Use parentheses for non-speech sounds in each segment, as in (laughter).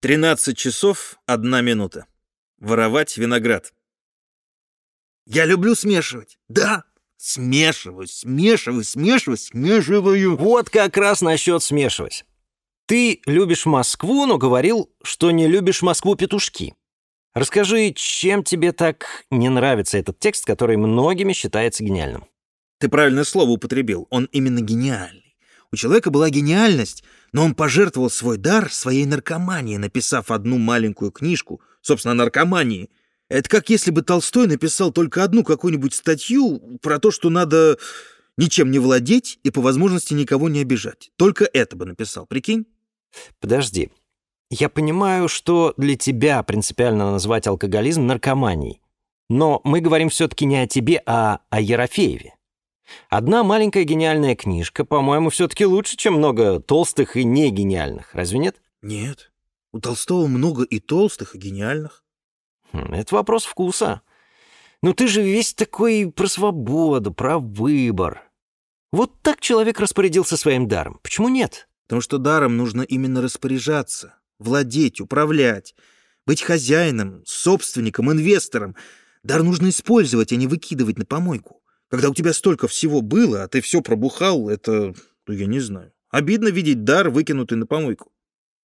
13 часов, одна минута. Воровать виноград. Я люблю смешивать. Да, смешиваю, смешиваю, смешиваю, смешиваю. Вот как раз насчет смешивать. Ты любишь Москву, но говорил, что не любишь Москву-петушки. Расскажи, чем тебе так не нравится этот текст, который многими считается гениальным? Ты правильное слово употребил. Он именно гениальный. У человека была гениальность, но он пожертвовал свой дар своей наркомании, написав одну маленькую книжку, собственно, о наркомании. Это как если бы Толстой написал только одну какую-нибудь статью про то, что надо ничем не владеть и по возможности никого не обижать. Только это бы написал, прикинь? Подожди. Я понимаю, что для тебя принципиально назвать алкоголизм наркоманией. Но мы говорим все-таки не о тебе, а о Ерофееве. Одна маленькая гениальная книжка, по-моему, все-таки лучше, чем много толстых и негениальных. Разве нет? Нет. У Толстого много и толстых, и гениальных. Хм, это вопрос вкуса. Но ты же весь такой про свободу, про выбор. Вот так человек распорядился своим даром. Почему нет? Потому что даром нужно именно распоряжаться, владеть, управлять, быть хозяином, собственником, инвестором. Дар нужно использовать, а не выкидывать на помойку. Когда у тебя столько всего было, а ты все пробухал, это, ну, я не знаю. Обидно видеть дар, выкинутый на помойку.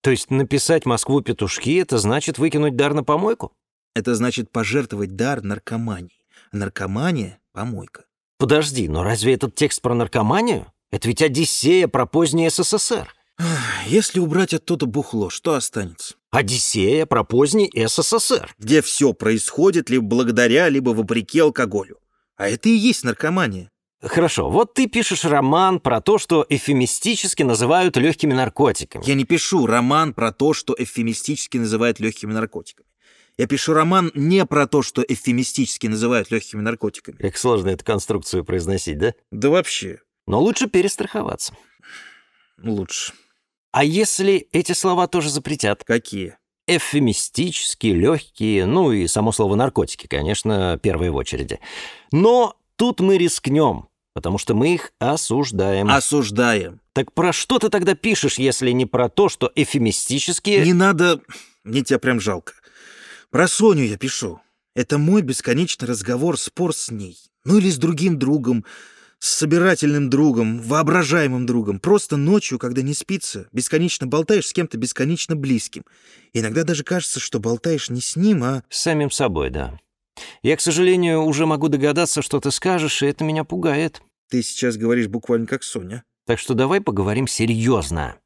То есть написать «Москву петушки» — это значит выкинуть дар на помойку? Это значит пожертвовать дар наркомании. А наркомания — помойка. Подожди, но разве этот текст про наркоманию? Это ведь Одиссея про поздний СССР. Если убрать оттуда бухло, что останется? Одиссея про поздний СССР. Где все происходит либо благодаря, либо вопреки алкоголю. А это и есть наркомания. Хорошо, вот ты пишешь роман про то, что эфемистически называют легкими наркотиками. Я не пишу роман про то, что эфемистически называют легкими наркотиками. Я пишу роман не про то, что эфемистически называют легкими наркотиками. Как сложно эту конструкцию произносить, да? Да вообще. Но лучше перестраховаться. Лучше. А если эти слова тоже запретят? Какие? Эвфемистические, легкие, ну и само слово наркотики, конечно, первые в очереди. Но тут мы рискнем, потому что мы их осуждаем. Осуждаем. Так про что ты тогда пишешь, если не про то, что эфемистические... Не надо... Мне тебя прям жалко. Про Соню я пишу. Это мой бесконечный разговор, спор с ней. Ну или с другим другом, с собирательным другом, воображаемым другом. Просто ночью, когда не спится, бесконечно болтаешь с кем-то бесконечно близким. Иногда даже кажется, что болтаешь не с ним, а... С самим собой, да. Я, к сожалению, уже могу догадаться, что ты скажешь, и это меня пугает. Ты сейчас говоришь буквально как Соня. Так что давай поговорим серьезно.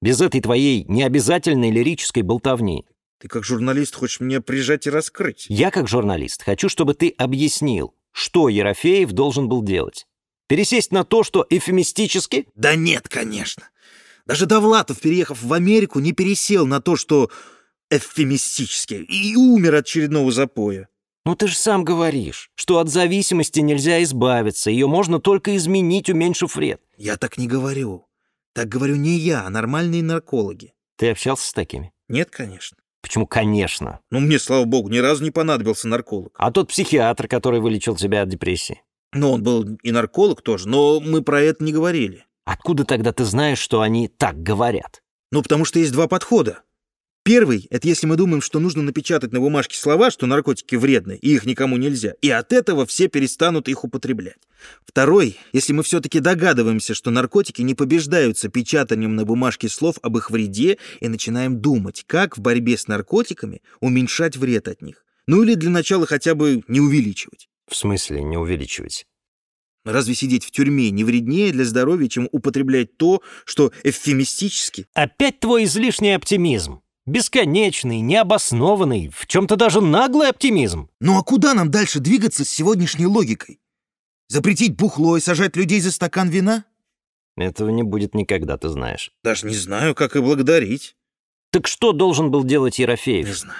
Без этой твоей необязательной лирической болтовни. Ты как журналист хочешь меня прижать и раскрыть. Я как журналист хочу, чтобы ты объяснил, что Ерофеев должен был делать. Пересесть на то, что эфемистически? Да нет, конечно. Даже Довлатов, переехав в Америку, не пересел на то, что эфемистически, и умер от очередного запоя. Ну ты же сам говоришь, что от зависимости нельзя избавиться, ее можно только изменить, уменьшив вред. Я так не говорю. Так говорю не я, а нормальные наркологи. Ты общался с такими? Нет, конечно. Почему «конечно»? Ну, мне, слава богу, ни разу не понадобился нарколог. А тот психиатр, который вылечил тебя от депрессии? Ну, он был и нарколог тоже, но мы про это не говорили. Откуда тогда ты знаешь, что они так говорят? Ну, потому что есть два подхода. Первый — это если мы думаем, что нужно напечатать на бумажке слова, что наркотики вредны, и их никому нельзя, и от этого все перестанут их употреблять. Второй — если мы все-таки догадываемся, что наркотики не побеждаются печатанием на бумажке слов об их вреде, и начинаем думать, как в борьбе с наркотиками уменьшать вред от них. Ну или для начала хотя бы не увеличивать. В смысле не увеличивать? Разве сидеть в тюрьме не вреднее для здоровья, чем употреблять то, что эвфемистически? Опять твой излишний оптимизм. Бесконечный, необоснованный, в чем-то даже наглый оптимизм. Ну а куда нам дальше двигаться с сегодняшней логикой? Запретить бухло и сажать людей за стакан вина? Этого не будет никогда, ты знаешь. Даже не знаю, как и благодарить. Так что должен был делать Ерофеев? Не знаю.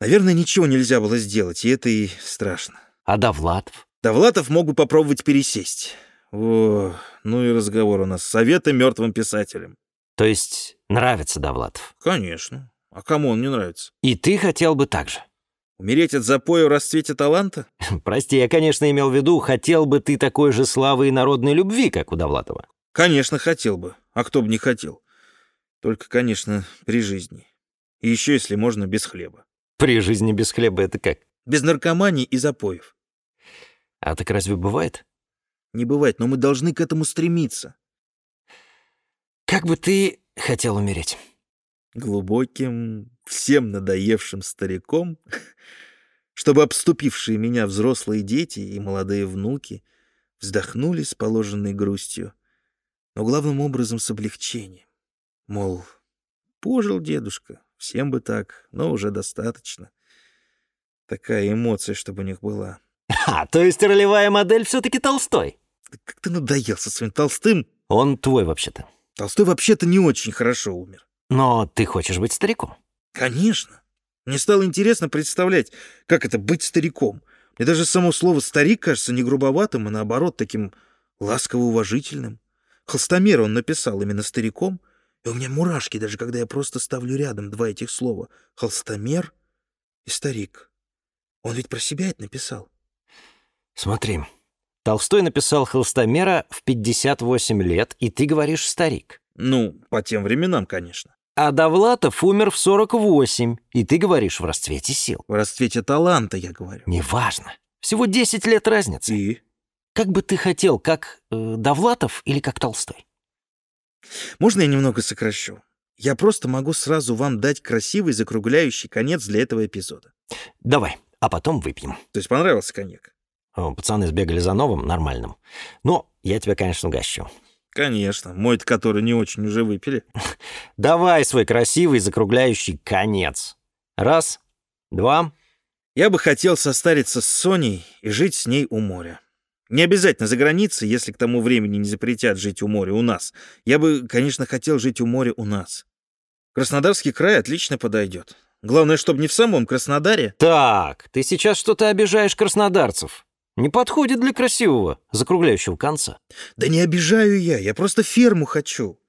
Наверное, ничего нельзя было сделать, и это и страшно. А Довлатов? Довлатов мог бы попробовать пересесть. О, ну и разговор у нас. Советы мертвым писателям. То есть нравится Довлатов? Конечно. А кому он не нравится? И ты хотел бы так же? Умереть от запоя в расцвете таланта? (laughs) Прости, я, конечно, имел в виду, хотел бы ты такой же славы и народной любви, как у Довлатова? Конечно, хотел бы. А кто бы не хотел. Только, конечно, при жизни. И еще, если можно, без хлеба. При жизни без хлеба это как? Без наркомании и запоев. А так разве бывает? Не бывает, но мы должны к этому стремиться. Как бы ты хотел умереть? Глубоким, всем надоевшим стариком, чтобы обступившие меня взрослые дети и молодые внуки вздохнули с положенной грустью, но главным образом с облегчением. Мол, пожил дедушка, всем бы так, но уже достаточно. Такая эмоция, чтобы у них была. А, то есть ролевая модель все-таки Толстой? Как ты надоел со своим Толстым. Он твой вообще-то. Толстой вообще-то не очень хорошо умер. Но ты хочешь быть стариком? Конечно. Мне стало интересно представлять, как это быть стариком. Мне даже само слово «старик» кажется не грубоватым, а наоборот таким ласково-уважительным. Холстомер он написал именно стариком, и у меня мурашки, даже когда я просто ставлю рядом два этих слова — холстомер и старик. Он ведь про себя это написал. Смотри, Толстой написал «Холстомера» в 58 лет, и ты говоришь «старик». Ну, по тем временам, конечно. А Довлатов умер в 48, и ты говоришь «в расцвете сил». В расцвете таланта, я говорю. Неважно. Всего 10 лет разницы. И? Как бы ты хотел, как э, Довлатов или как Толстой? Можно я немного сокращу? Я просто могу сразу вам дать красивый закругляющий конец для этого эпизода. Давай, а потом выпьем. То есть понравился коньяк? Пацаны сбегали за новым, нормальным. Но я тебя, конечно, угощу. Конечно. Мой-то, который не очень уже выпили. (laughs) Давай свой красивый закругляющий конец. Раз, два. Я бы хотел состариться с Соней и жить с ней у моря. Не обязательно за границей, если к тому времени не запретят жить у моря у нас. Я бы, конечно, хотел жить у моря у нас. Краснодарский край отлично подойдет. Главное, чтобы не в самом Краснодаре. Так, ты сейчас что-то обижаешь краснодарцев. Не подходит для красивого, закругляющего конца. Да не обижаю я, я просто ферму хочу.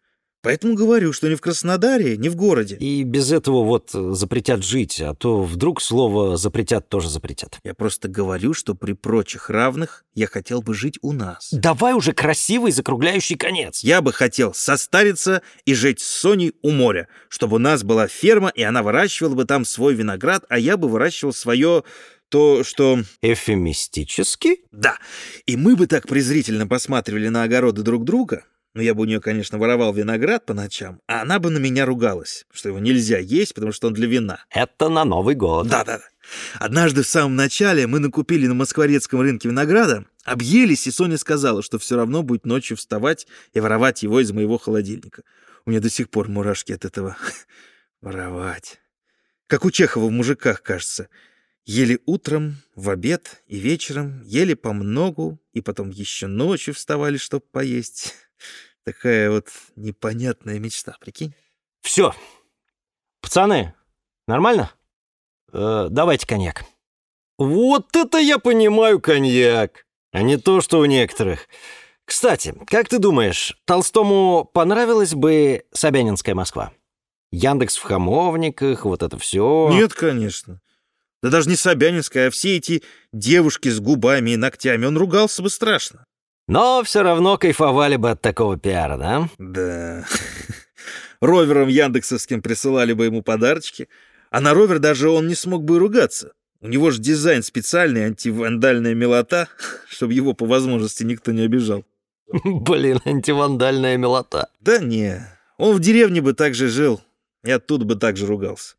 Поэтому говорю, что не в Краснодаре, не в городе. И без этого вот э, запретят жить, а то вдруг слово «запретят» тоже запретят. Я просто говорю, что при прочих равных я хотел бы жить у нас. Давай уже красивый закругляющий конец. Я бы хотел состариться и жить с Соней у моря, чтобы у нас была ферма, и она выращивала бы там свой виноград, а я бы выращивал свое то, что... Эфемистически? Да. И мы бы так презрительно посматривали на огороды друг друга, ну, я бы у нее, конечно, воровал виноград по ночам, а она бы на меня ругалась, что его нельзя есть, потому что он для вина. Это на Новый год. Да-да-да. Однажды в самом начале мы накупили на москворецком рынке винограда, объелись, и Соня сказала, что все равно будет ночью вставать и воровать его из моего холодильника. У меня до сих пор мурашки от этого. (laughs) Воровать. Как у Чехова в «Мужиках», кажется. Ели утром, в обед и вечером, ели по многу, и потом еще ночью вставали, чтобы поесть. Такая вот непонятная мечта, прикинь? Все. Пацаны, нормально? Э, давайте коньяк. Вот это я понимаю коньяк, а не то, что у некоторых. Кстати, как ты думаешь, Толстому понравилась бы Собянинская Москва? Яндекс в хамовниках, вот это все. Нет, конечно. Да даже не Собянинская, а все эти девушки с губами и ногтями. Он ругался бы страшно. Но все равно кайфовали бы от такого пиара, да? Да. (laughs) Ровером яндексовским присылали бы ему подарочки, а на ровер даже он не смог бы ругаться. У него же дизайн специальный, антивандальная милота, (laughs) чтобы его по возможности никто не обижал. (laughs) Блин, антивандальная милота. Да не, он в деревне бы так же жил, и оттуда бы так же ругался.